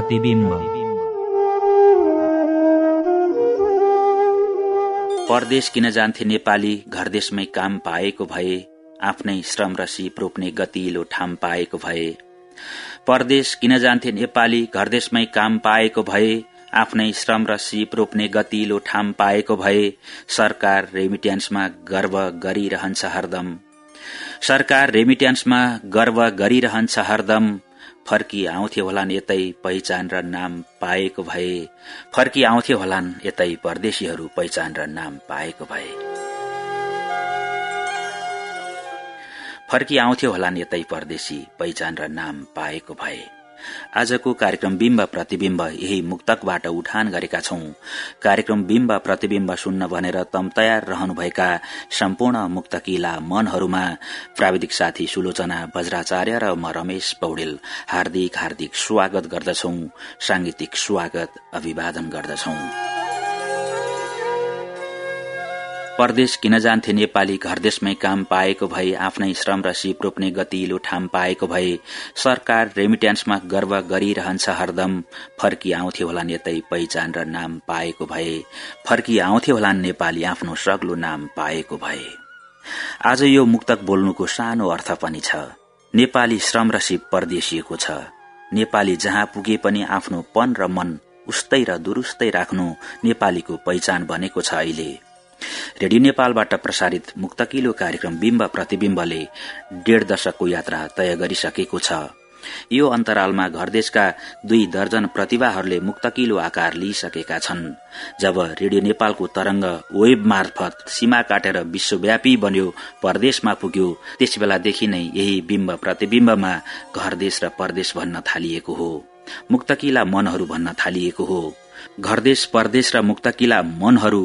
बिम्ब प्रतिबिम्ब। परदेश किन जान्थे नेपाली घर देशमै काम पाएको भए आफ्नै श्रम र सिप रोप्ने गतिलो ठाम पाएको भए। परदेश किन जान्थे नेपाली घर देशमै काम पाएको भए आफ्नै श्रम र सिप रोप्ने गतिलो ठाम पाएको भए सरकार रेमिट्यान्समा गर्व गरिरहन्छ हरदम। सरकार रेमिट्यान्समा गर्व गरिरहन्छ हरदम। फर्की आउँथे होलान् यतै पहिचान र नाम पाएको भए। फर्की आउँथे होलान् यतै परदेशीहरू पहिचान र नाम पाएको भए। फर्की आउँथ्यो होलान् यतै परदेशी पहिचान र नाम पाएको भए। आजको कार्यक्रम बिम्ब प्रतिविम्ब यही मुक्तकबाट उठान गरेका छौं। कार्यक्रम बिम्ब प्रतिविम्ब सुन्न भनेर तम तयार रहनुभएका सम्पूर्ण मुक्तकीला मनहरूमा प्राविधिक साथी सुलोचना वज्राचार्य र म रमेश पौडेल हार्दिक हार्दिक स्वागत गर्दछौ। सांगीतिक स्वागत अभिवादन गर्दछौं। परदेश किन जान्थे नेपाली घर देशमै काम पाएको भए आफ्नै श्रम र सिप रोप्ने गतिलो ठाम पाएको भए सरकार रेमिट्यान्समा गर्व गरिरहन्छ हरदम। फर्की आउँथे होलान् यतै पहिचान र नाम पाएको भए। फर्की आउँथे होलान् नेपाली आफ्नो सग्लो नाम पाएको भए। आज यो मुक्तक बोल्नुको सानो अर्थ पनि छ। नेपाली श्रम र सिप परदेशिएको छ। नेपाली जहाँ पुगे पनि आफ्नो पन र मन उस्तै र दुरुस्तै राख्नु नेपालीको पहिचान बनेको छ अहिले। रेडियो नेपालबाट प्रसारित मुक्तकिलो कार्यक्रम बिम्ब प्रतिविम्बले डेढ दशकको यात्रा तय गरिसकेको छ। यो अन्तरालमा घरदेशका दुई दर्जन प्रतिभाहरूले मुक्तकिलो आकार लिइसकेका छन्। जब रेडियो नेपालको तरंग वेब मार्फत सीमा काटेर विश्वव्यापी बन्यो परदेशमा पुग्यो त्यस बेलादेखि नै यही बिम्ब प्रतिविम्बमा घरदेश र परदेश भन्न थालिएको हो। मुक्तकिला मनहरू भन्न थालिएको हो। घरदेश परदेश र मुक्तकिला मनहरू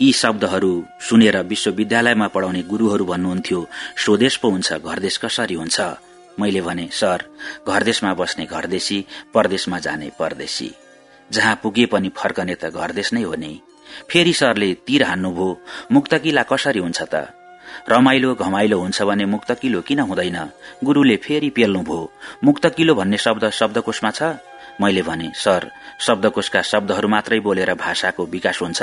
यी शब्दहरू सुनेर विश्वविद्यालयमा पढाउने गुरूहरू भन्नुहुन्थ्यो स्वदेश पो हुन्छ घरदेश कसरी हुन्छ? मैले भने सर घरदेशमा बस्ने घरदेशी परदेशमा जाने परदेशी। जहाँ पुगे पनि फर्कने त घरदेश नै हो नि। फेरि सरले तीर हान्नुभयो मुक्तकिला कसरी हुन्छ त? रमाइलो घमाइलो हुन्छ भने मुक्तकिलो किन हुँदैन? गुरूले फेरि पेल्नुभयो मुक्तकिलो भन्ने शब्द शब्दकोशमा छ? मैले भने सर शब्दकोशका शब्दहरू मात्रै बोलेर भाषाको विकास हुन्छ?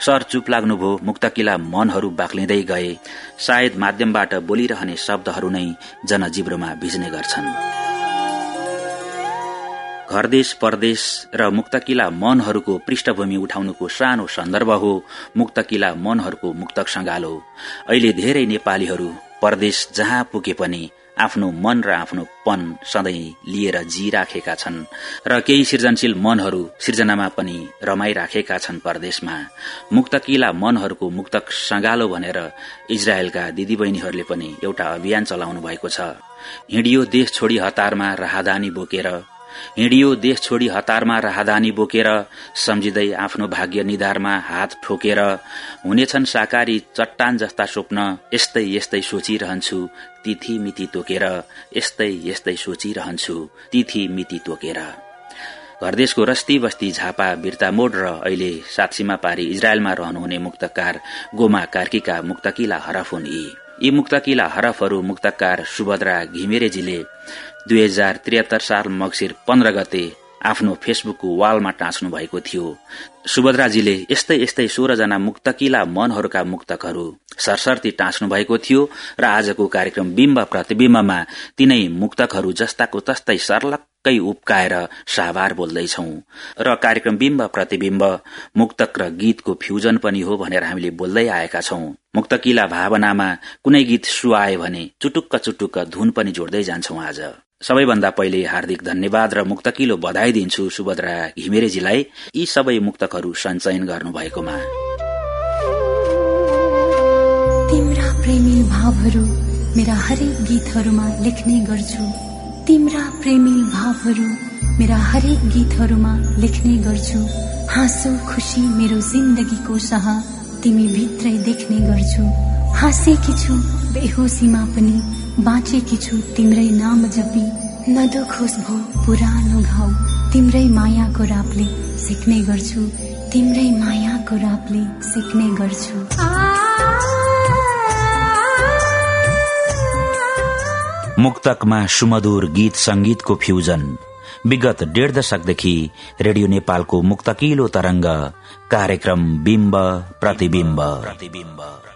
सर चुप लाग्नुभयो मुक्तकिला मनहरू बाक्लिँदै गए। सायद माध्यमबाट बोलिरहने शब्दहरू नै जनजीव्रोमा भिज्ने गर्छन्। घरदेश परदेश र मुक्तकिला मनहरूको पृष्ठभूमि उठाउनुको सानो सन्दर्भ हो मुक्तकिला मनहरूको मुक्तक संगालो अहिले धेरै नेपालीहरू परदेश जहाँ पुगे पनि आफ्नो मन र आफ्नो पन सधैँ लिएर जिराखेका छन् र केही सृजनशील मनहरू सृजनामा पनि रमाइराखेका छन् परदेशमा। मुक्तकिला मनहरूको मुक्तक सगालो भनेर इजरायलका दिदीबहिनीहरूले पनि एउटा अभियान चलाउनु भएको छ। हिडियो देश छोडी हतारमा राहदानी बोकेर हिँडियो देश छोडी हतारमा राहदानी बोकेर सम्झिँदै आफ्नो भाग्य निधारमा हात ठोकेर हुनेछन् साकारी चट्टान जस्ता स्वप्न यस्तै यस्तै सोचिरहन्छु तिथि मिति तोकेर यस्तै यस्तै सोचिरहन्छु तिथि मिति तोकेर। घरदेशको रस्ती बस्ती झापा बिर्ता मोड र अहिले साक्षीमा पारी इजरायलमा रहनुहुने मुक्तकार गोमा कार्कीका मुक्तकिला हरफ हुन् यी। यी मुक्तकिला हरफहरू मुक्तकार सुभद्रा घिमिरेजीले दुई हजार त्रिहत्तर साल मक्सिर पन्ध्र गते आफ्नो फेसबुकको वालमा टाँच्नु भएको थियो। सुभद्राजीले यस्तै यस्तै सोह्रजना मुक्तकिला मनहरूका मुक्तकहरू सरसर्ती टाँच्नु भएको थियो र आजको कार्यक्रम बिम्ब प्रतिविम्बमा तिनै मुक्तकहरू जस्ताको तस्तै सर्लक्कै उप्काएर साभार बोल्दैछौ। र कार्यक्रम बिम्ब प्रतिविम्ब मुक्तक र गीतको फ्युजन पनि हो भनेर हामीले बोल्दै आएका छौं। मुक्तकिला भावनामा कुनै गीत सुहायो भने चुटुक्क चुटुक्क धुन पनि जोड्दै जान्छौ आज। सबैभन्दा पहिले हार्दिक धन्यवाद र मुक्तकिलो बधाई दिन्छु सुभद्रा घिमिरेजीलाई। यी सबै मुक्तकहरू सञ्चयन गर्नुभएकोमा। तिम्रा प्रेमी भावहरू मेरा हरेक गीतहरूमा लेख्ने गर्छु। तिम्रा प्रेमी भावहरू मेरा हरेक गीतहरूमा लेख्ने गर्छु। हाँसो खुसी मेरो जिन्दगीको सह तिमी भित्रै देख्ने गर्छु। हाँसेकी छु बेहोसीमा पनि। बाँचेकी छु तिम्रै नाम जपी। नदुखोस् भो पुरानो घाउ तिम्रै मायाको रापले सिक्ने गर्छु। तिम्रै मायाको रापले सिक्ने गर्छु। मुक्तकमा सुमधुर गीत संगीतको फ्युजन। विगत डेढ दशकदेखि रेडियो नेपालको मुक्तकिलो तरंग कार्यक्रम बिम्ब प्रतिविम्ब प्रतिविम्ब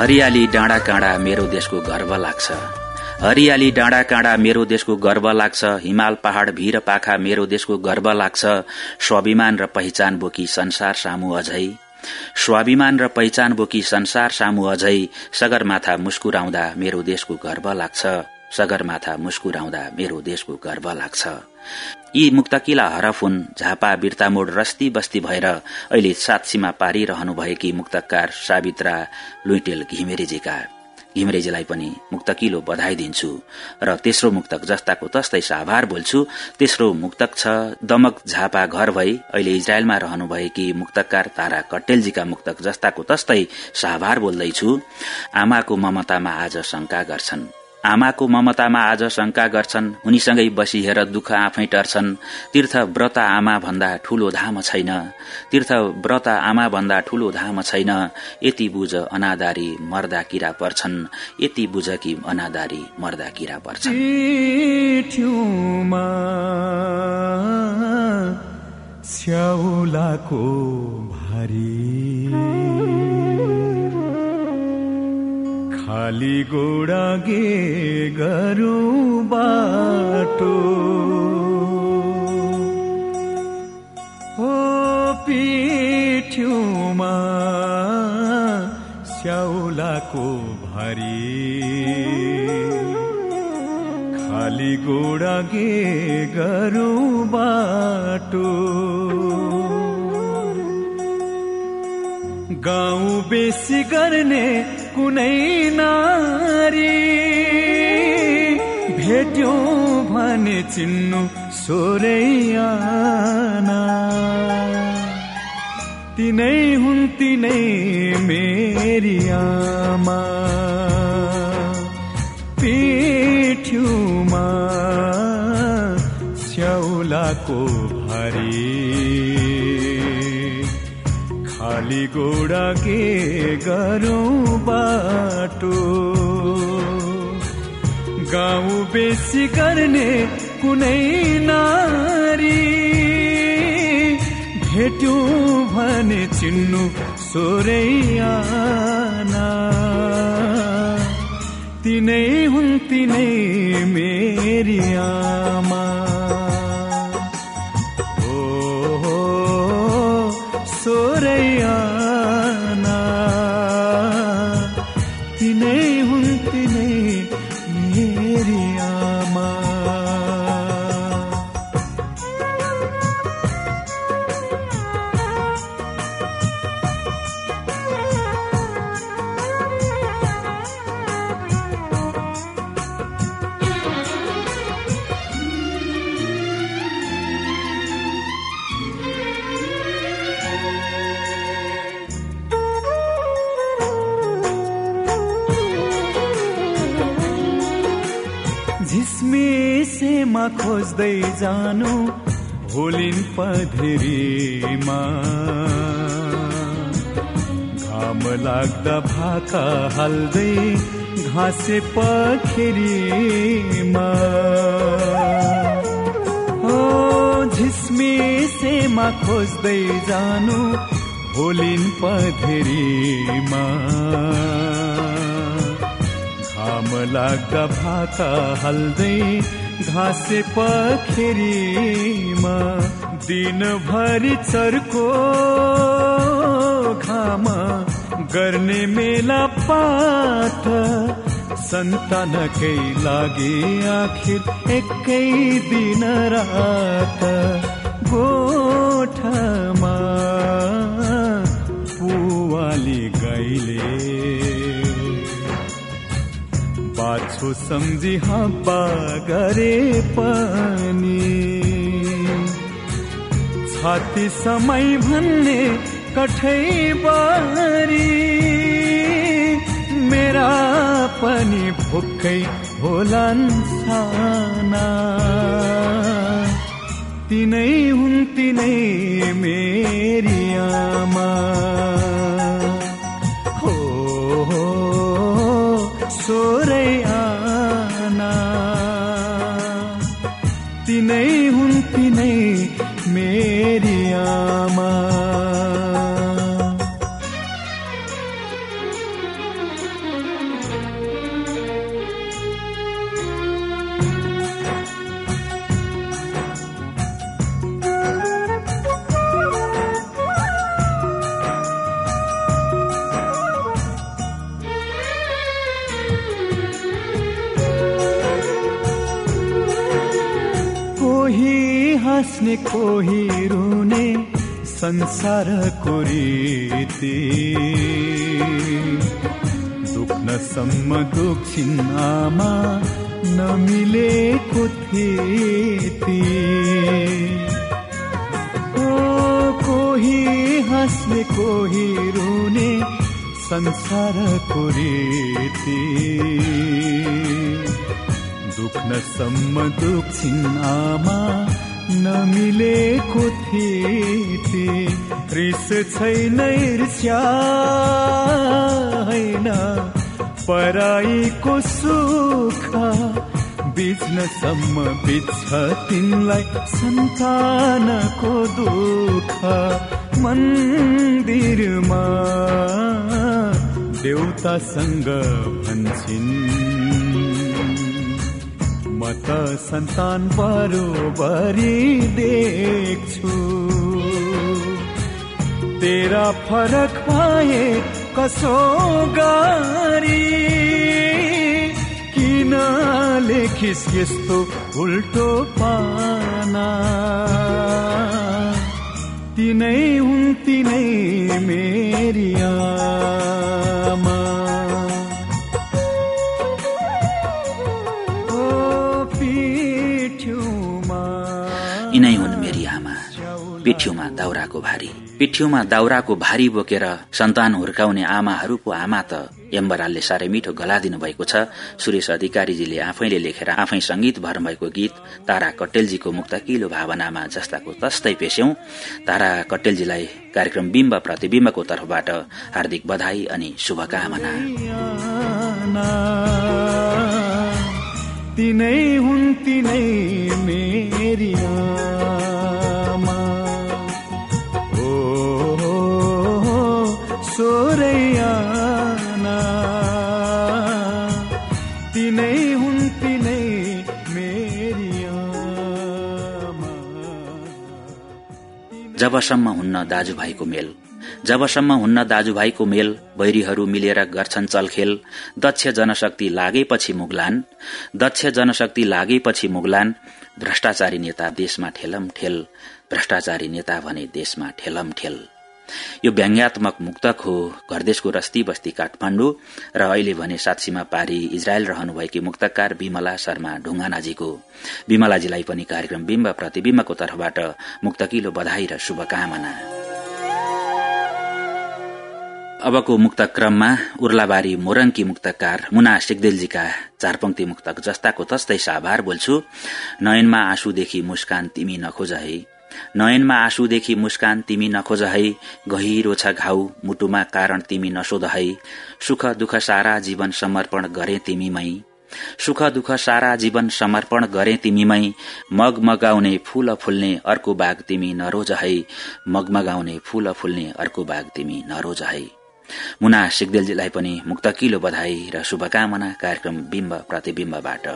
हरियाली डाँडा काँडा मेरो देशको गर्व लाग्छ। हरियाली डाँडा काँडा मेरो देशको गर्व लाग्छ। हिमाल पहाड़ भीर पाखा मेरो देशको गर्व लाग्छ। स्वाभिमान र पहिचान बोकी संसार सामु अझै। स्वाभिमान र पहिचान बोकी संसार सामु अझै। सगरमाथा मुस्कुराउँदा मेरो देशको गर्व लाग्छ। सगरमाथा मुस्कुराउँदा मेरो देशको गर्व लाग्छ। यी मुक्तकिला हरफ हुन् झापा बिर्तामोड रस्ती बस्ती भएर अहिले सात सीमा पारिरहनु भएकी मुक्तकार सावित्रा लुइटेल घिमिरेजीका। घिमरेजीलाई पनि मुक्तकिलो बधाई दिन्छु। र तेस्रो मुक्तक जस्ताको तस्तै साभार बोल्छु तेस्रो मुक्तक छ दमक झापा घर भई अहिले इजरायलमा रहनुभएकी मुक्तकार तारा कट्टेलजीका मुक्तक जस्ताको तस्तै साभार बोल्दैछु। आमाको ममतामा आज शंका गर्छन्। आमाको ममतामा आज शंका गर्छन् उनीसँगै बसी हेर दुःख आफै टर्छन्। तीर्थ व्रत आमा भन्दा ठूलो धाम छैन। तीर्थ व्रत आमा भन्दा ठूलो धाम छैन। यति बुझ अनादारी मर्दा किरा पर्छन्। यति बुझ कि अनादारी मर्दा किरा पर्छन्। गे गरौँ बाटो। हो पिठ्युमा स्याउलाको भारी। खाली गोडा गे गरौँ बाटो। गाउँ बेसी गर्ने कुनै नारी भेट्यो भने चिन्नु सोरैयाना। तिनै हुन् तिनै मेरी आमा। पिठ्युमा स्याउलाको भारी गोडा के गरौँ बाटो? गाउँ बेसी गर्ने कुनै नारी भेट्यो भने चिन्नु सोरैयाना तिनै हुन् तिनै मेरी आमा। झिसमिसेमा खोज्दै जानु भोलिन् पधेरीमा। घाम लाग्दा भाका हाल्दै घाँसे पखेरीमा। हो झिसमिसेमा खोज्दै जानु भोलिन् पधेरीमा। घाम लाग्दा भाका हाल्दै घाँसे पखेरीमा दिनभरि चर्को घाम गर्ने मेला पाठ सन्तानकै लागि आखिर एकै दिन रात। गोठमा बाछो सम्झी हब्बा गरे पनि। छाती समय भन्ने कठै बारी। मेरा पनि भुक्कै होलान् साना। तिनै हुन् तिनै मेरी आमा। सोरै कोही रुने संसारको रीति। दुख्नसम्म दुख्छिन् आमा नमिलेको थिति। ओ कोही हाँस्ने कोही रुने संसारको रीति। दुख्नसम्म दुख्छिन् आमा नमिलेको थिए रिस छैन होइन पराईको सुख बिच्नसम्म बिच्छ तिनलाई सन्तानको दुःख। मन्दिरमा देउतासँग भन्छन्। म त सन्तान बरोबरी देख्छु। तेरा फरक पाए कसो गरी? किन लेखिस यस्तो उल्टो पाना? तिनै हुन् तिनै मेरी आमा। पिठ्यौमा दाउराको भारी। पिठ्यौमा दाउराको भारी बोकेर सन्तान हुर्काउने आमाहरू पो आमा त एम्बरालले साह्रै मिठो गला भएको छ। सुरेश अधिकारीजीले आफैले लेखेर आफै संगीत भर्नुभएको गीत तारा कटेलजीको मुक्तकिलो भावनामा जस्ताको तस्तै पेस्यौं। तारा कटेलजीलाई कार्यक्रम बिम्ब प्रतिविम्बको तर्फबाट हार्दिक बधाई अनि शुभकामना। तिनै हुन् तिनै मेरी जबसम्म हुन्न दाजुभाइको मेल। जबसम्म हुन्न दाजुभाइको मेल वैरीहरू मिलेर गर्छन् चलखेल। दक्ष जनशक्ति लागेपछि मुगलान। दक्ष जनशक्ति लागेपछि मुगलान। भ्रष्टाचारी नेता देशमा ठेलम ठेल। भ्रष्टाचारी नेता भने देशमा ठेलम ठेल। यो व्यङ्ग्यात्मक मुक्तक हो घरदेशको रस्ती बस्ती काठमाण्डु र अहिले भने साक्षीमा पारी इजरायल रहनुभएकी मुक्तकार विमला शर्मा ढुङ्गानाजीको। विमलाजीलाई पनि कार्यक्रम बिम्ब प्रतिविम्बको तर्फबाट मुक्तकिलो बधाई र शुभकामना। अबको मुक्त क्रममा उर्लाबारी मोरङकी मुक्तकार मुना सिगदेलजीका चार पंक्ति मुक्तक जस्ताको तस्तै साभार बोल्छु। नयनमा आँसुदेखि मुस्कान तिमी नखोज है। नयनमा आँसुदेखि मुस्कान तिमी नखोज है गहिरो छ घाउ मुटुमा कारण तिमी नसोध है सुख दुख सारा जीवन समर्पण गरे तिमीमै। सुख दुख सारा जीवन समर्पण गरे तिमीमै। मगमगाउने फूल फुल्ने अर्को बाघ तिमी नरोज है मगमगाउने फूल फुल्ने अर्को बाघ तिमी नरोज है मुना सिगदेलजीलाई पनि मुक्तकिलो बधाई र शुभकामना कार्यक्रम बिम्ब प्रतिविम्बबाट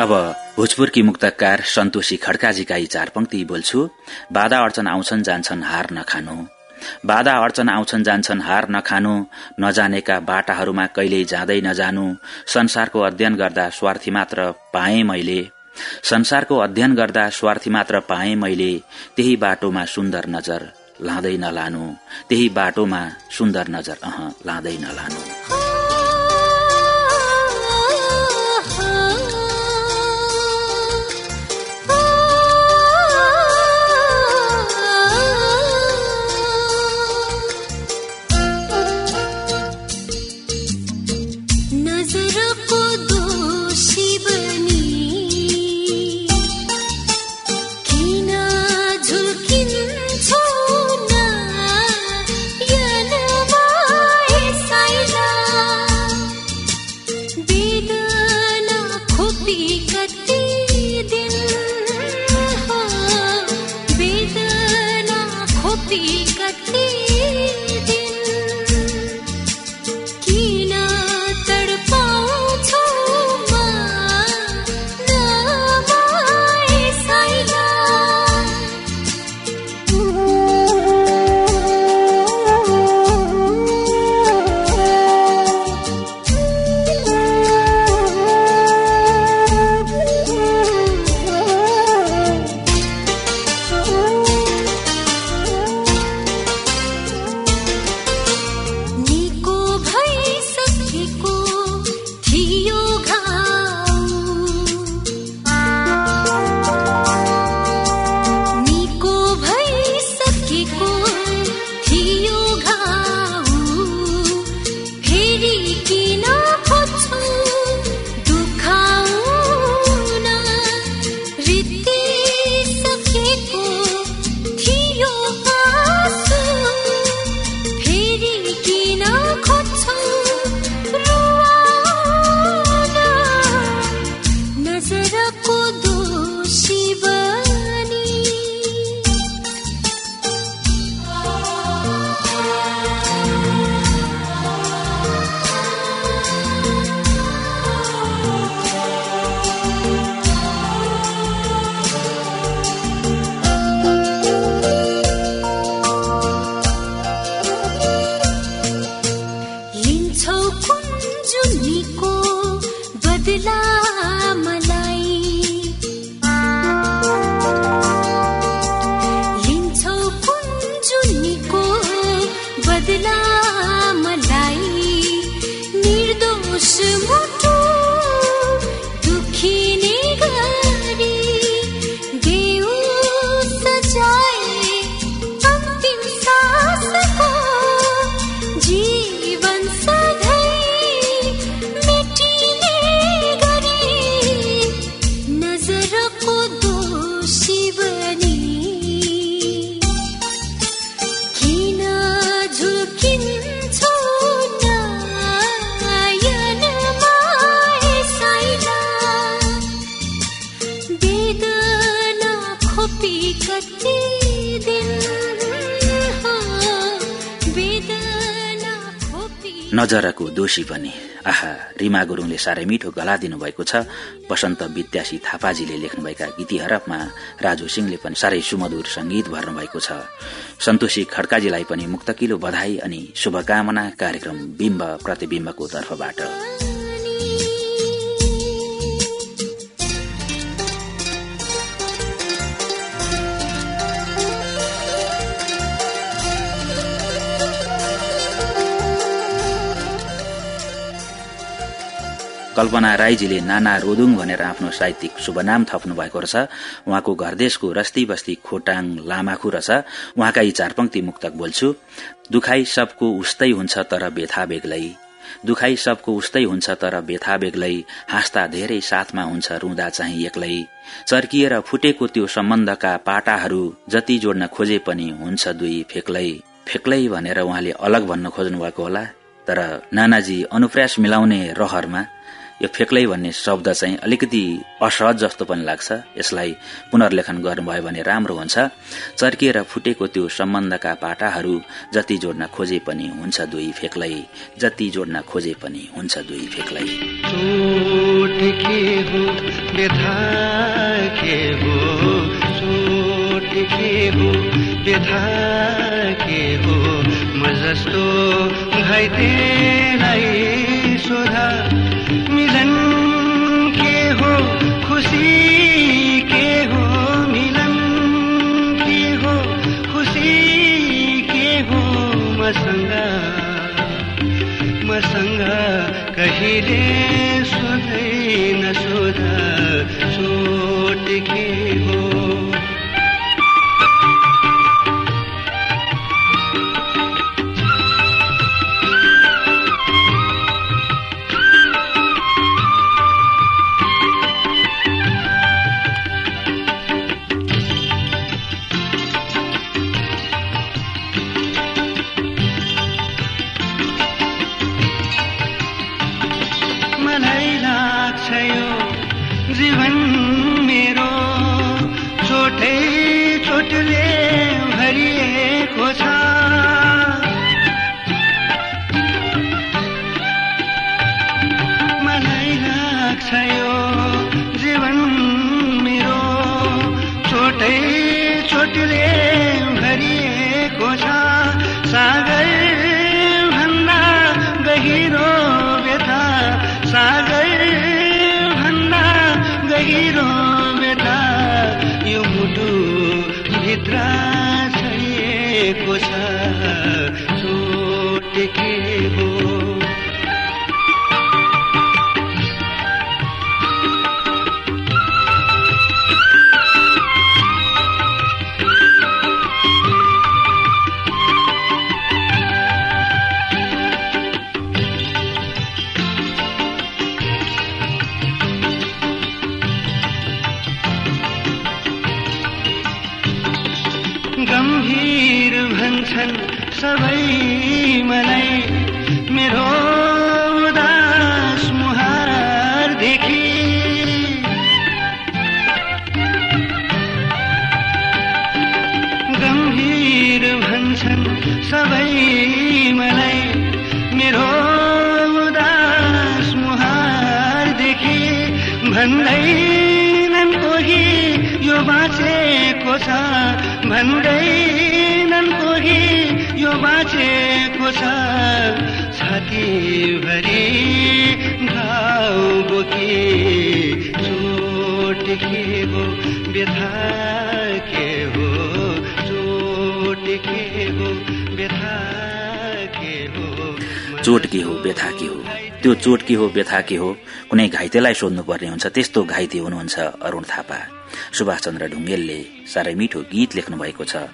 अब भोजपुरकी मुक्तकार सन्तोषी खड्काजीका यी चार पंक्ति बोल्छु। बाधा अर्चन आउँछन् जान्छन् हार नखानु। बाधा अर्चन आउँछन् जान्छन् हार नखानु। नजानेका बाटाहरूमा कहिल्यै जाँदै नजानु। संसारको अध्ययन गर्दा स्वार्थी मात्र पाए मैले। संसारको अध्ययन गर्दा स्वार्थी मात्र पाए मैले। त्यही बाटोमा सुन्दर नजर लाँदै नलानु। त्यही बाटोमा सुन्दर नजर अह लाँदै नलानु। साह्रै मिठो गला दिनुभएको छ। वसन्त विद्यासी थापाजीले लेख्नुभएका गीती हरफमा राजु सिंहले पनि साह्रै सुमधुर संगीत भर्नुभएको छ। सन्तोषी खड्काजीलाई पनि मुक्तकिलो बधाई अनि शुभकामना कार्यक्रम बिम्ब प्रतिविम्बको तर्फबाट। कल्पना राईजीले नाना रोदुङ भनेर आफ्नो साहित्यिक शुभनाम थप्नु भएको रहेछ। उहाँको घरदेशको रस्ती बस्ती खोटाङ लामाखु रहेछ। उहाँका यी चार पंक्ति मुक्तक बोल्छु। दुखाई सबको उस्तै हुन्छ तर बेथा बेग्लै। दुखाई सबको उस्तै हुन्छ तर बेथा बेग्लै। हाँस्दा धेरै साथमा हुन्छ रुँदा चाहिँ एक्लै। चर्किएर फुटेको त्यो सम्बन्धका पाटाहरू जति जोड्न खोजे पनि हुन्छ दुई फेक्लै। फेक्लै भनेर उहाँले अलग भन्न खोज्नु भएको होला। तर नानाजी अनुप्रयास मिलाउने रहरमा यो फेक्लै भन्ने शब्द चाहिँ अलिकति असहज जस्तो पनि लाग्छ। यसलाई पुनर्लेखन गर्नुभयो भने राम्रो हुन्छ। चर्किएर फुटेको त्यो सम्बन्धका पाटाहरू जति जोड्न खोजे पनि हुन्छ दुई फेक्लै। जति जोड्न खोजे पनि हुन्छ दुई फेक्लै। जस्तो भन्दैनन् भन्दैनन् कोही यो बाँचेको छ। छातीभरि घाउ बोकी चोट के हो व्यथा के हो चोट के हो व्यथा के हो। चोट के हो व्यथा के हो। त्यो चोट के हो व्यथा के हो कुनै घाइतेलाई सोध्नुपर्ने हुन्छ। त्यस्तो घाइते हुनुहुन्छ अरूण थापा। सुभाष चन्द्र ढुङ्गेलले साह्रै मिठो गीत लेख्नु भएको छ।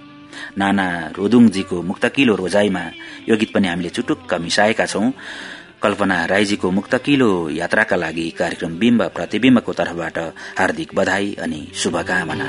नाना रोदुङजीको मुक्तकिलो रोजाइमा यो गीत पनि हामीले चुटुक्क मिसाएका छौं। कल्पना राईजीको मुक्तकिलो यात्राका लागि कार्यक्रम बिम्ब प्रतिविम्बको तर्फबाट हार्दिक बधाई अनि शुभकामना।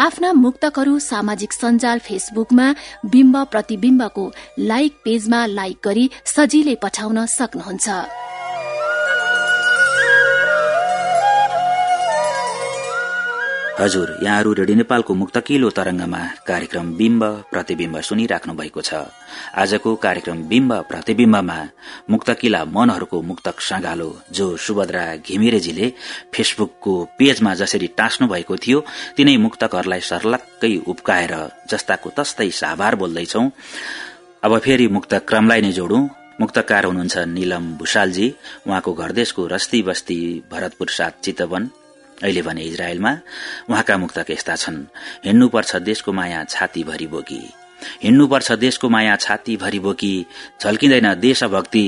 आफ्ना मुक्तकहरू सामाजिक सञ्जाल फेसबुकमा बिम्ब प्रतिविम्बको लाइक पेजमा लाइक गरी सजिलै पठाउन सक्नुहुन्छ। हजुर यहाँहरू रेडियो नेपालको मुक्तकिलो तरंगमा कार्यक्रम बिम्ब प्रतिविम्ब सुनिराख्नु भएको छ। आजको कार्यक्रम बिम्ब प्रतिविम्बमा मुक्तकिला मनहरूको मुक्तक सागालो जो सुभद्रा घिमिरेजीले फेसबुकको पेजमा जसरी टाँस्नु भएको थियो तिनै मुक्तकहरूलाई सर्लक्कै उप्काएर जस्ताको तस्तै साभार बोल्दैछौ। अब फेरि मुक्त क्रमलाई नै जोडौं। मुक्तकार हुनुहुन्छ निलम भूषालजी। उहाँको घरदेशको रस्ती बस्ती भरतपुर साथ चितवन। अहिले भने इजरायलमा उहाँका मुक्तक यस्ता छन्। हिँड्नुपर्छ देशको माया छातीभरि बोकी। हिँड्नुपर्छ देशको माया छातीभरि बोकी झल्किँदैन देशभक्ति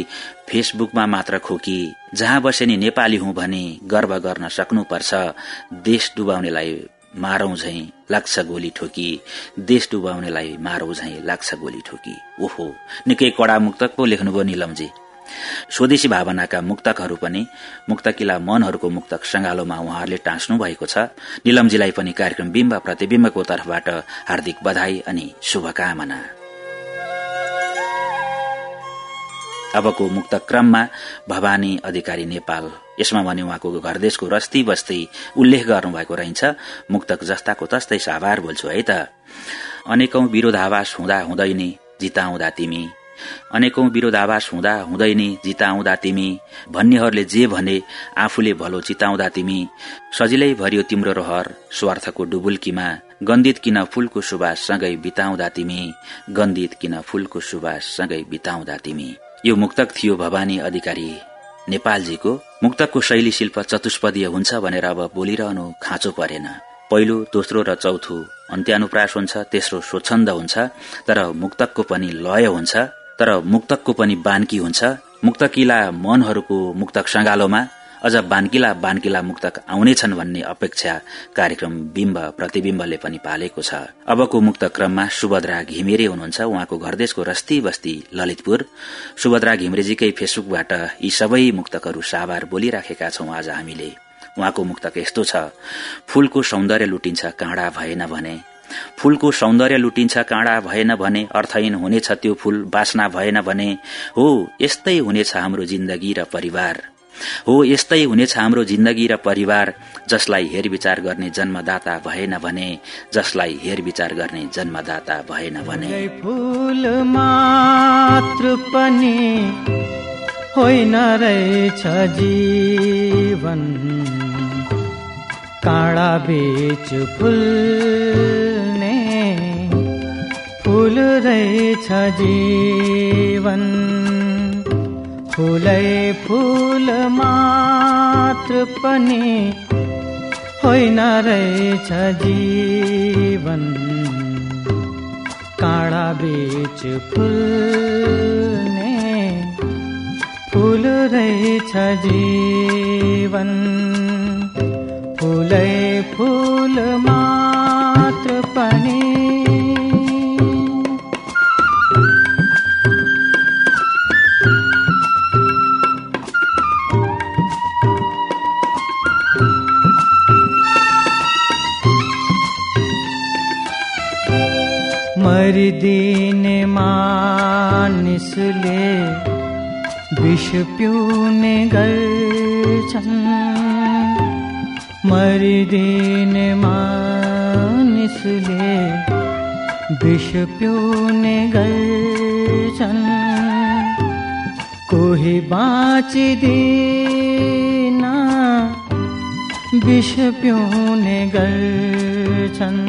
फेसबुकमा मात्र खोकी। जहाँ बसे नि नेपाली हुँ भने गर्व गर्न सक्नुपर्छ देश डुबाउनेलाई मारौं झै लाग्छ गोली ठोकी। देश डुबाउनेलाई मारौं झै लाग्छ गोली ठोकी। ओहो निकै कडा मुक्तक पो लेख्नुभयो निलमजी। स्वदेशी भावनाका मुक्तकहरू पनि मुक्तकिला मनहरूको मुक्तक संगालोमा उहाँहरूले टाँस्नु भएको छ। निलमजीलाई पनि कार्यक्रम बिम्ब प्रतिविम्बको तर्फबाट हार्दिक बधाई अनि शुभकामना। अबको मुक्त क्रममा भवानी अधिकारी नेपाल। यसमा भने उहाँको घरदेशको रस्ती बस्ती उल्लेख गर्नुभएको रहन्छ। मुक्तक जस्ताको तस्तै साभार बोल्छु है त। अनेकौं विरोधावास हुँदा हुँदै नै जिताउँदा तिमी अनेकौं विरोधावास हुँदा हुँदै नि जिताउँदा तिमी भन्नेहरूले जे भने आफूले भलो चिताउँदा तिमी। सजिलै भरियो तिम्रो रहर स्वार्थको डुबुल्कीमा। गन्दित किन फूलको सुवास सँगै बिताउँदा तिमी? गन्दित किन फूलको सुवास सँगै बिताउँदा तिमी? यो मुक्तक थियो भवानी अधिकारी नेपालजीको। मुक्तकको शैली शिल्प चतुष्पदीय हुन्छ भनेर अब बोलिरहनु खाँचो परेन। पहिलो दोस्रो र चौथो अन्त्यानुप्रास हुन्छ तेस्रो स्वच्छन्द हुन्छ तर मुक्तकको पनि लय हुन्छ। तर मुक्तकको पनि बान्की हुन्छ। मुक्तकिला मनहरूको मुक्तक सङ्गालोमा अझ बान्किला बान्किला मुक्तक आउनेछन् भन्ने अपेक्षा कार्यक्रम बिम्ब प्रतिविम्बले पनि पालेको छ। अबको मुक्त क्रममा सुभद्रा घिमिरे हुनुहुन्छ। उहाँको घरदेशको रस्ती बस्ती ललितपुर। सुभद्रा घिमिरेजीकै फेसबुकबाट यी सबै मुक्तकहरू साभार बोलिराखेका छौं आज हामीले। उहाँको मुक्तक यस्तो छ फूलको सौन्दर्य लुटिन्छ काँडा भएन भने। फूलको सौन्दर्य लुटिन्छ काँडा भएन भने अर्थहीन हुनेछ त्यो फूल बासना भएन भने हो यस्तै हुनेछ हाम्रो जिन्दगी र परिवार। हो यस्तै हुनेछ हाम्रो जिन्दगी र परिवार जसलाई हेरविचार गर्ने जन्मदाता भएन भने जसलाई हेरविचार गर्ने जन्मदाता भएन भने। फूल मात्र पनि होइन रहेछ जीवन। काँडा बेच फुल्ने फुल रहेछ जीवन। फुलै फुल मात्र पनि होइन रहेछ जीवन। काँडा बेच फुल्ने फुल रहेछ जीवन। फुलै फुल मात्र पनि मरिदिने मानिसले विष पिउने गर्छन् मरिदिने मानिसले विष पिउने गर्छन् कोही बाँचिदिन विष पिउने गर्छन्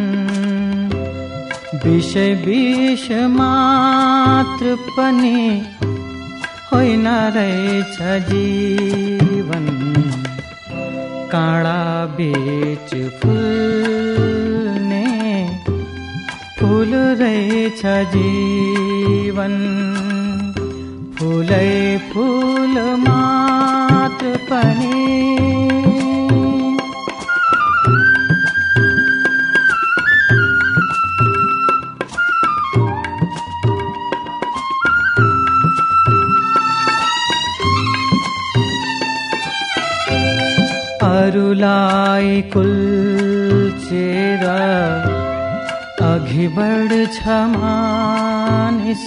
विषय विष मात्र पनि होइन रहेछ जीवन। काँडा बेच फुल्ने फुल रहेछ जीवन। फुलै फुल मात्र पनि अरूलाई कुल्चेर अघि बढ्छ मानिस।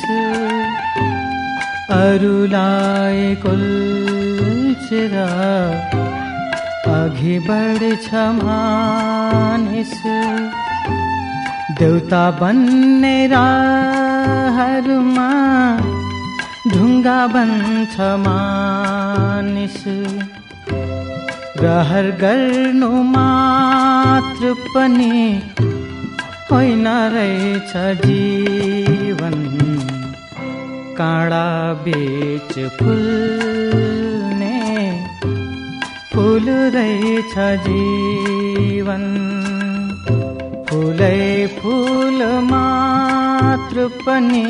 अरूलाई कुल्चेर अघि बढ्छ मानिस। देउता बन्ने राहरूमा ढुङ्गा बन्छ मानिस। रहर गर्नु मात्र पनि होइन रहेछ जीवन। काँडा बेच फुल्ने फुल रहेछ जीवन। फुलै फुल मात्र पनि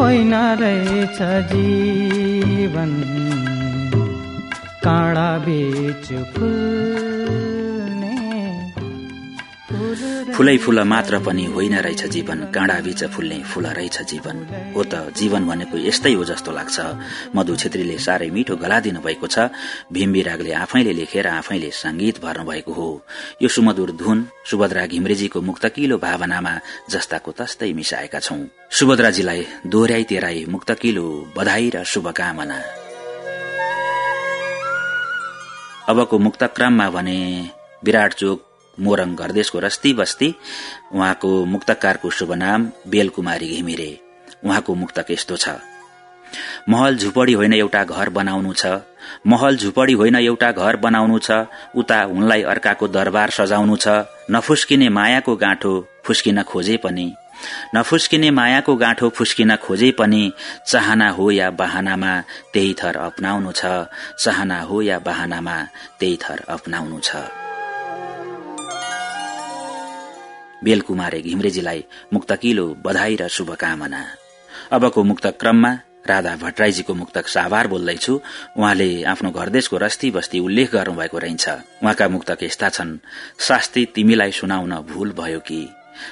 होइन रहेछ जीवन। काँडा बेच फुलै फुल मात्र पनि होइन रहेछ जीवन काँडा बीच फुल्ने फुल रहेछ जीवन। हो त जीवन भनेको यस्तै हो जस्तो लाग्छ। मधु छेत्रीले साह्रै मिठो गला दिनु भएको छ। भीम विरागले आफैले लेखेर आफैले संगीत भर्नु भएको हो। यो सुमधुर धुन सुभद्रा घिम्रेजीको मुक्तकिलो भावनामा जस्ताको तस्तै मिसाएका छौं। सुभद्राजीलाई दोहोऱ्याई तेराई मुक्तकिलो बधाई र शुभकामना। अबको मुक्तक्रममा भने विराट चोक मोरङ घरदेशको रस्ती बस्ती उहाँको मुक्तकारको शुभ नाम बेलकुमारी घिमिरे। उहाँको मुक्तक यस्तो छ? महल झुपडी होइन एउटा घर बनाउनु छ। महल झुपडी होइन एउटा घर बनाउनु छ। उता उनलाई अर्काको दरबार सजाउनु छ। नफुस्किने मायाको गाँठो फुस्किन खोजे पनि। नफुस्किने मायाको गाँठो फुस्किन खोजे पनि चाहना हो या बाहनामा त्यही थर अपनाउनु छ। चाहना हो या बाहनामा त्यही थर अपनाउनु छ। बेलकुमारे घिम्रेजीलाई मुक्तकिलो बधाई र शुभकामना। अबको मुक्त क्रममा राधा भट्टराईजीको मुक्तक साभार बोल्दैछु। उहाँले आफ्नो घरदेशको रस्ती बस्ती उल्लेख गर्नुभएको रहन्छ। उहाँका मुक्तक यस्ता छन्? शास्ति तिमीलाई सुनाउन भूल भयो कि?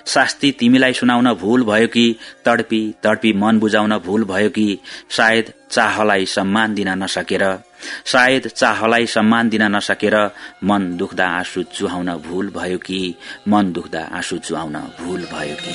शास्ति तिमीलाई सुनाउन भूल भयो कि तडपी तडपी मन बुझाउन भूल भयो कि सायद चाहलाई सम्मान दिन नसकेर सायद चाहलाई सम्मान दिन नसकेर मन दुख्दा आँसु चुहाउन भूल भयो कि मन दुख्दा आँसु चुहाउन भूल भयो कि।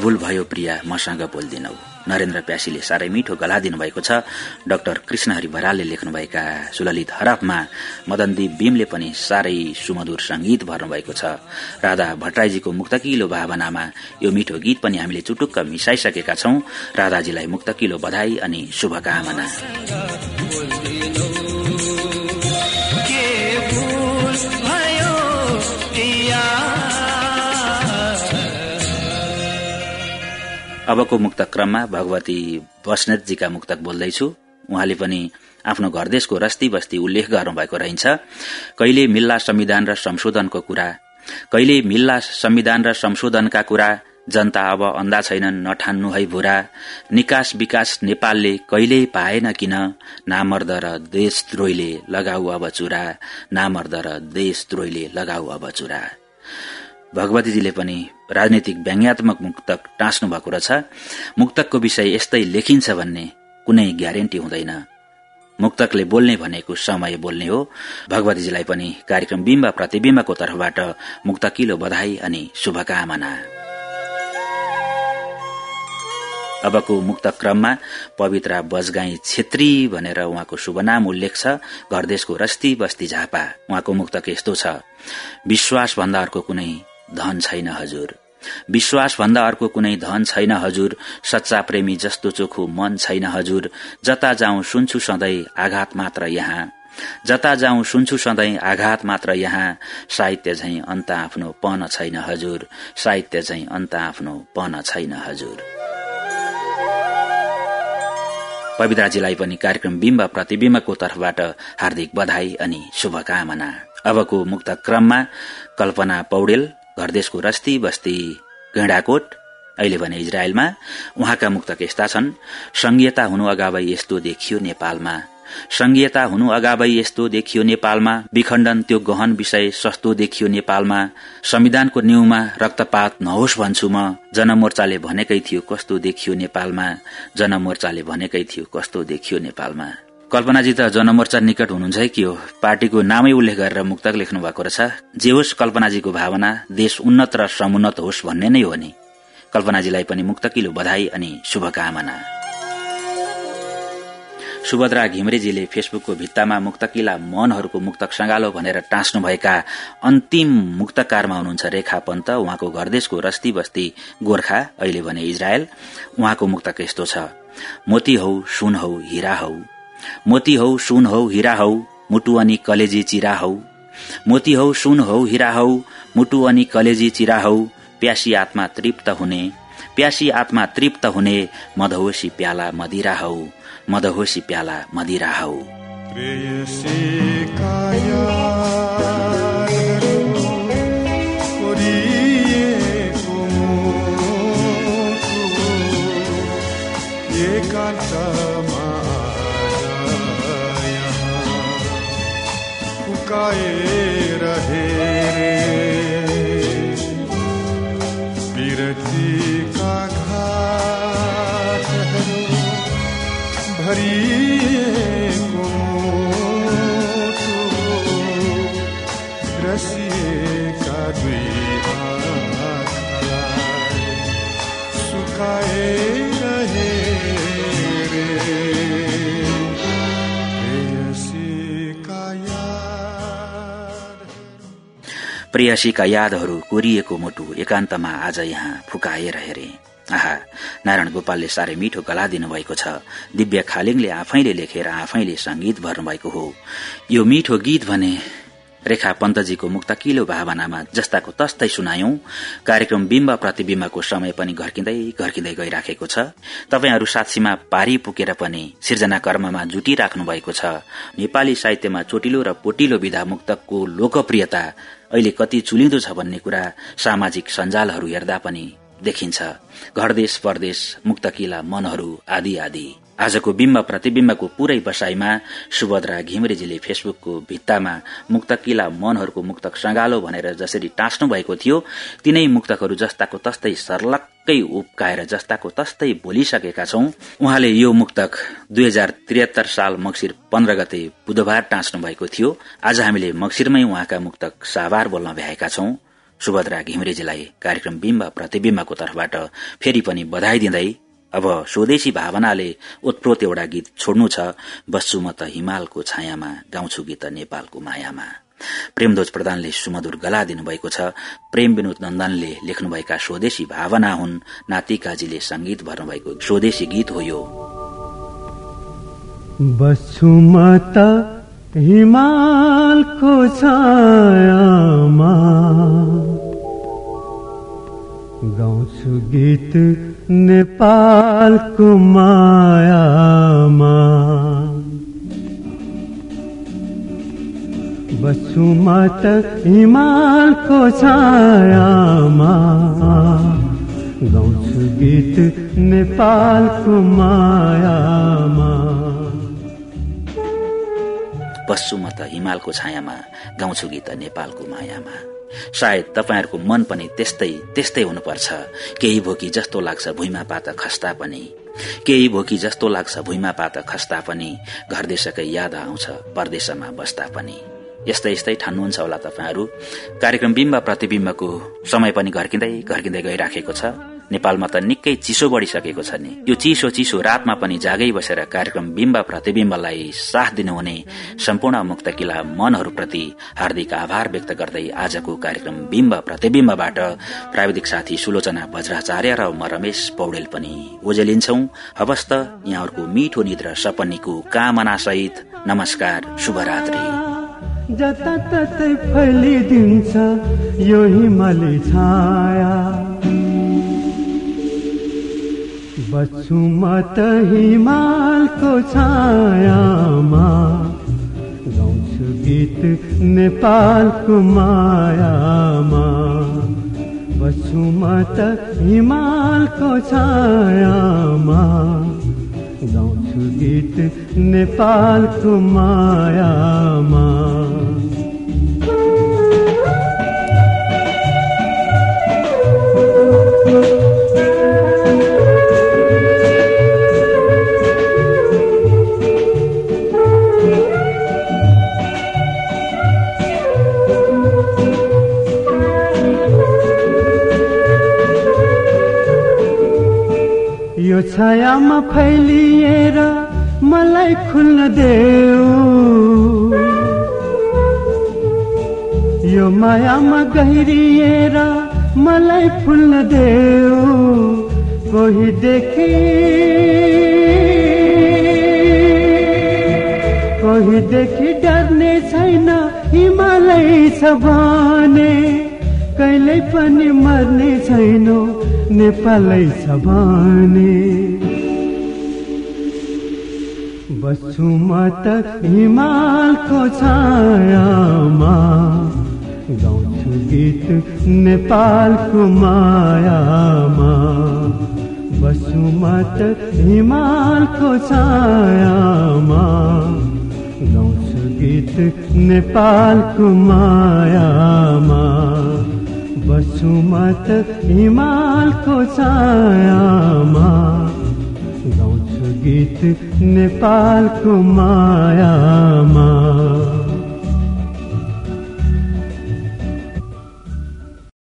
भूल भयो प्रिया मसँग बोल्दिनौ। नरेन्द्र प्यासीले साह्रै मिठो गला दिनुभएको छ। डाक्टर कृष्णहरि बरालले लेख्नुभएका सुललित हरफमा मदनदीप भीमले पनि साह्रै सुमधुर संगीत भर्नुभएको छ। राधा भट्टराईजीको मुक्तकिलो भावनामा यो मिठो गीत पनि हामीले चुटुक्क मिसाइसकेका छौं। राधाजीलाई मुक्तकिलो बधाई अनि शुभकामना। अबको मुक्तक क्रममा भगवती बस्नेतजीका मुक्तक बोल्दैछु। उहाँले पनि आफ्नो घर देशको रस्ती बस्ती उल्लेख गर्नुभएको रहन्छ। कहिले मिल्ला संविधान र संशोधनको कुरा कहिले मिल्ला संविधान र संशोधनका कुरा जनता अब अन्धा छैनन् नठान्नु है भुरा। निकास विकास नेपालले कहिल्यै पाएन किन? नामर्द र देशद्रोहीले लगाऊ अब चुरा। नामर्द र देशद्रोहीले लगाऊ अब चुरा। भगवतीजीले पनि राजनैतिक व्यङ्ग्यात्मक मुक्तक टाँच्नु भएको रहेछ मुक्तकको विषय यस्तै लेखिन्छ भन्ने कुनै ग्यारेन्टी हुँदैन। मुक्तकले बोल्ने भनेको समय बोल्ने हो। भगवतीजीलाई पनि कार्यक्रम बिम्ब प्रतिविम्बको तर्फबाट मुक्तकिलो बधाई अनि शुभकामना। अबको मुक्त क्रममा पवित्रा बजगाई छेत्री भनेर उहाँको शुभनाम उल्लेख छ। घरदेशको रस्ती बस्ती झापा उहाँको मुक्तक यस्तो छ। विश्वास भन्दा अर्को कुनै धन छैन हजुर। विश्वास भन्दा अर्को कुनै धन छैन हजुर। सच्चा प्रेमी जस्तो चोखो मन छैन हजुर। जता जाउँ सुन्छु सधैँ आघात मात्र यहाँ। जता जाउँ सुन्छु सधैँ आघात मात्र यहाँ। साहित्य झैं अन्त आफ्नो पन छैन हजुर। साहित्य झैं अन्त आफ्नो पन छैन हजुर। पवित्राजीलाई पनि कार्यक्रम बिम्ब प्रतिविम्बको तर्फबाट हार्दिक बधाई अनि शुभकामना। अबको मुक्त क्रममा कल्पना पौडेल घरदेशको रस्ती बस्ती गैंडाकोट अहिले भने इजरायलमा उहाँका मुक्तक यस्ता छन्। संघीयता हुनु अगावै यस्तो देखियो नेपालमा। संघीयता हुनु अगावै यस्तो देखियो नेपालमा। विखण्डन त्यो गहन विषय सस्तो देखियो नेपालमा। संविधानको न्यूमा रक्तपात नहोस् भन्छु म। जनमोर्चाले भनेकै थियो कस्तो देखियो नेपालमा। जनमोर्चाले भनेकै थियो कस्तो देखियो नेपालमा। कल्पनाजी त जनमोर्चा निकट हुनुहुन्छ है के हो? पार्टीको नामै उल्लेख गरेर मुक्तक लेख्नु भएको रहेछ। जे होस् कल्पनाजीको भावना देश उन्नत र समुन्नत होस् भन्ने नै हो नि। कल्पनाजीलाई पनि मुक्तकिलो बधाई अनि शुभकामना। सुभद्रा घिमरेजीले फेसबुकको भित्तामा मुक्तकिला मनहरूको मुक्तक संगालो भनेर टाँच्नुभएका अन्तिम मुक्तकारमा हुनुहुन्छ रेखा पन्त। उहाँको घरदेशको रस्ती बस्ती गोर्खा अहिले भने इजरायल। उहाँको मुक्तक यस्तो छ। मोती हौ सुन हौ हिरा हौ। मोती हौ सुन हौ हिरा हौ मुटु अनि कलेजी चिरा हौ। मोती हौ सुन हौ हिरा हौ मुटु अनि कलेजी चिरा हौ। प्यासी आत्मा तृप्त हुने प्यासी आत्मा तृप्त हुने मधवसी प्याला मदिरा हौ। मदहोसी प्याला मदिरा हौ। प्रेयसीका यादहरू कोरिएको मुटु एकान्तमा आज यहाँ फुकाएर हेरे। आहा नारायण गोपालले साह्रै मिठो गला दिनुभएको छ। दिव्य खालिङले आफैले लेखेर आफैले संगीत भर्नुभएको हो। यो मिठो गीत भने रेखा पन्तजीको मुक्तकिलो भावनामा जस्ताको तस्तै सुनायौं कार्यक्रम बिम्ब प्रतिविम्बको समय पनि घर्किँदै घर्किँदै गइराखेको छ। तपाईँहरू साक्षीमा पारी पुगेर पनि सिर्जना कर्ममा जुटिराख्नु भएको छ। नेपाली साहित्यमा चोटिलो र पोटिलो विधा मुक्तकको लोकप्रियता अहिले कति चुलिँदो छ भन्ने कुरा सामाजिक सञ्जालहरू हेर्दा पनि देखिन्छ। घरदेश परदेश मुक्तकिला मनहरू आदि आदि। आजको बिम्ब प्रतिविम्बको पूरै बसाईमा सुभद्रा घिमरेजीले फेसबुकको भित्तामा मुक्तकिला मनहरूको मुक्तक सगालो भनेर जसरी टाँच्नु भएको थियो तिनै मुक्तकहरू जस्ताको तस्तै सर्लक्कै उप्काएर जस्ताको तस्तै बोलिसकेका छौं। उहाँले यो मुक्तक दुई हजार त्रिहत्तर साल मक्सिर पन्ध्र गते बुधबार टाँच्नु भएको थियो। आज हामीले मक्सिरमै उहाँका मुक्तक साभार बोल्न भ्याएका छौं। सुभद्रा घिमरेजीलाई कार्यक्रम बिम्ब प्रतिविम्बको तर्फबाट फेरि पनि बधाई दिँदै अब स्वदेशी भावनाले उत्प्रोत एउटा गीत छोड्नु छ बस्छु म त हिमालको छायामा गाउँछु गीत नेपालको मायामा। प्रेमध्वज प्रधानले सुमधुर गला दिनुभएको छ। प्रेम विनोद नन्दनले लेख्नुभएका स्वदेशी भावना हुन्। नाति काजीले संगीत भर्नुभएको स्वदेशी गीत हो यो। गाउँछु गीत नेपालको मायामा बस्छु म त हिमालको छायामा गाउँछु गीत नेपालको मायामा बस्छु म त हिमालको छायामा गाउँछु गीत नेपालको मायामा। सायद तपाईँहरूको मन पनि त्यस्तै त्यस्तै हुनुपर्छ। केही भोकी जस्तो लाग्छ भुइँमा पात खस्ता पनि। केही भोकी जस्तो लाग्छ भुइँमा पात खस्ता पनि। घर देशकै याद आउँछ परदेशमा बस्दा पनि। यस्तै यस्तै ठान्नुहुन्छ होला तपाईँहरू। कार्यक्रम बिम्ब प्रतिविम्बको समय पनि घर्किँदै घर्किँदै गइराखेको छ। नेपालमा त निकै चिसो बढ़िसकेको छ नि। यो चिसो चिसो रातमा पनि जागै बसेर कार्यक्रम बिम्ब प्रतिविम्बलाई साथ दिनुहुने सम्पूर्ण मुक्तकिला मनहरूप्रति हार्दिक आभार व्यक्त गर्दै आजको कार्यक्रम बिम्ब प्रतिविम्बबाट प्राविधिक साथी सुलोचना वज्राचार्य र म रमेश पौडेल पनि ओजेलिन्छौ। हवस्त यहाँहरूको मिठो निद्र सपनीको कामना सहित नमस्कार शुभरात्री। जताततै फैलिदिन्छ यो हिमाली छाया। बच्छु म त हिमालको छायामा। गाउँछु गीत नेपालको मायामा। बच्छु म त हिमालको छायामा। गाउँछु गीत नेपालको मायामा। यो छायामा फैलिएर मलाई खुल्न देऊ। यो मायामा गहिरिएर मलाई फुल्न देऊ। कोही देखि कोही देखि डर्ने छैन हिमालय छ कहिल्यै पनि मर्ने छैनौ नेपालै छ बस्छु म त हिमालको छायामा। गाउँछु गीत नेपालको मायामा। बस्छु म त हिमालको छायामा। गाउँछु गीत नेपालको मायामा। बस्छु म त हिमालको छायामा। गाउँछु गीत नेपालको मायामा